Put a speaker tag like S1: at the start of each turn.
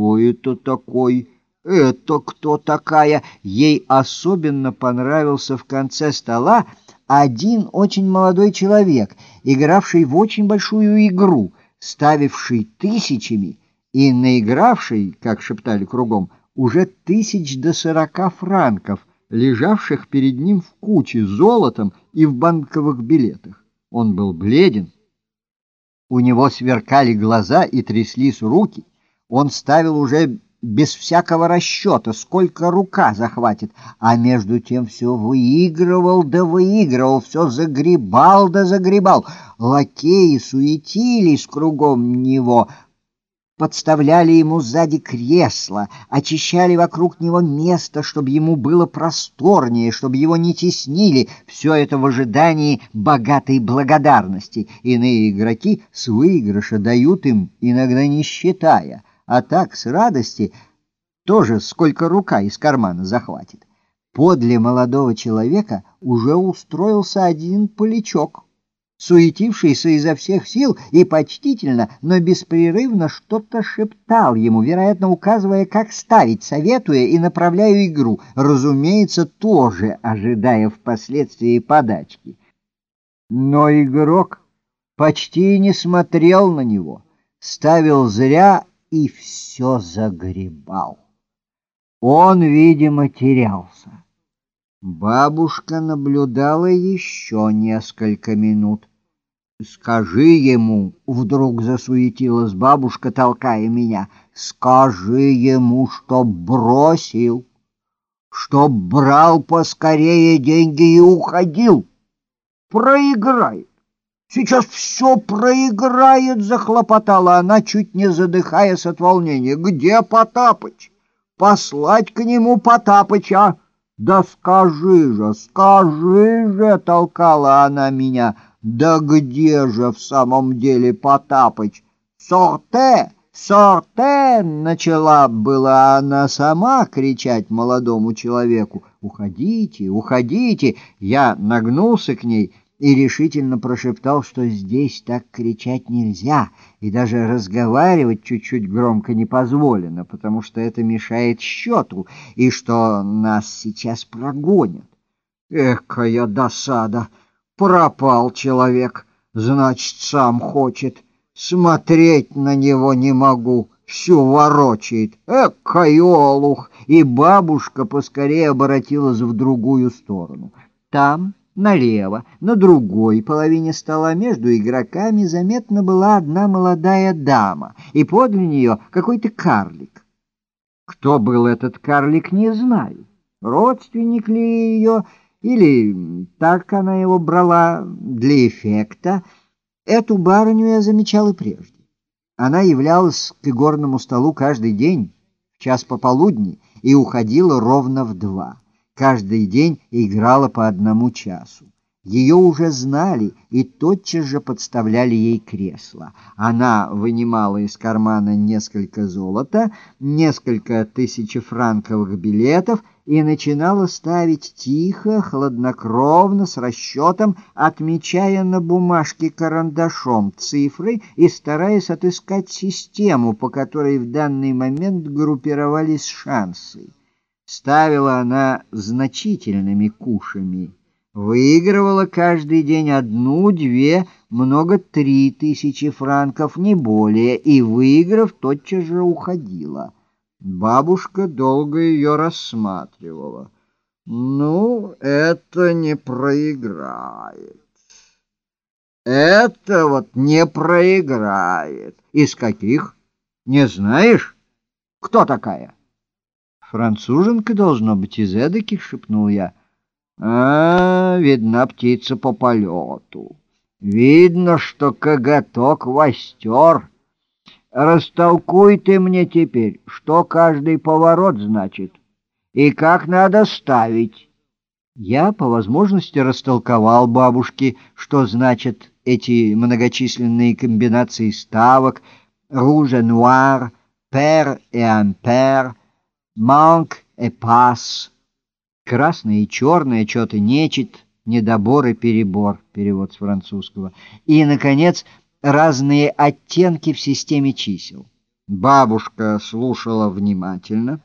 S1: кто это такой? Это кто такая? Ей особенно понравился в конце стола один очень молодой человек, игравший в очень большую игру, ставивший тысячами и наигравший, как шептали кругом, уже тысяч до сорока франков, лежавших перед ним в куче золотом и в банковых билетах. Он был бледен, у него сверкали глаза и тряслись руки, он ставил уже без всякого расчета, сколько рука захватит, а между тем все выигрывал да выигрывал, все загребал да загребал. Лакеи суетились кругом него, подставляли ему сзади кресло, очищали вокруг него место, чтобы ему было просторнее, чтобы его не теснили. Все это в ожидании богатой благодарности. Иные игроки с выигрыша дают им, иногда не считая — а так с радости тоже сколько рука из кармана захватит. Подле молодого человека уже устроился один полячок, суетившийся изо всех сил и почтительно, но беспрерывно что-то шептал ему, вероятно, указывая, как ставить, советуя и направляя игру, разумеется, тоже ожидая впоследствии подачки. Но игрок почти не смотрел на него, ставил зря и все загребал. Он, видимо, терялся. Бабушка наблюдала еще несколько минут. «Скажи ему!» — вдруг засуетилась бабушка, толкая меня. «Скажи ему, чтоб бросил, чтоб брал поскорее деньги и уходил. Проиграет. Сейчас все проиграет, захлопотала она, чуть не задыхаясь от волнения. Где Потапыч? Послать к нему Потапыча. Да скажи же, скажи же, толкала она меня. Да где же в самом деле Потапыч? Сорте, сорте, начала была она сама кричать молодому человеку. Уходите, уходите. Я нагнулся к ней и решительно прошептал, что здесь так кричать нельзя, и даже разговаривать чуть-чуть громко не позволено, потому что это мешает счету, и что нас сейчас прогонят. Экая досада! Пропал человек, значит, сам хочет. Смотреть на него не могу, всю ворочает. Экай олух! И бабушка поскорее обратилась в другую сторону. Там Налево, на другой половине стола между игроками заметна была одна молодая дама, и подле нее какой-то карлик. Кто был этот карлик, не знаю. Родственник ли ее, или так она его брала для эффекта, эту барыню я замечал и прежде. Она являлась к игорному столу каждый день в час пополудни и уходила ровно в два каждый день играла по одному часу. Ее уже знали и тотчас же подставляли ей кресло. Она вынимала из кармана несколько золота, несколько тысячефранковых билетов и начинала ставить тихо, хладнокровно, с расчетом, отмечая на бумажке карандашом цифры и стараясь отыскать систему, по которой в данный момент группировались шансы. Ставила она значительными кушами. Выигрывала каждый день одну, две, много три тысячи франков, не более, и, выиграв, тотчас же уходила. Бабушка долго ее рассматривала. «Ну, это не проиграет. Это вот не проиграет. Из каких? Не знаешь? Кто такая?» Француженка должно быть из эдаких, шепнул я. А, видна птица по полету. Видно, что коготок востер. Растолкуй ты мне теперь, что каждый поворот значит и как надо ставить. Я по возможности растолковал бабушке, что значат эти многочисленные комбинации ставок, руже нуар, пер и ампер, манк и пас. Красное и черное, что-то нечет, недобор и перебор, перевод с французского. И, наконец, разные оттенки в системе чисел. Бабушка слушала внимательно.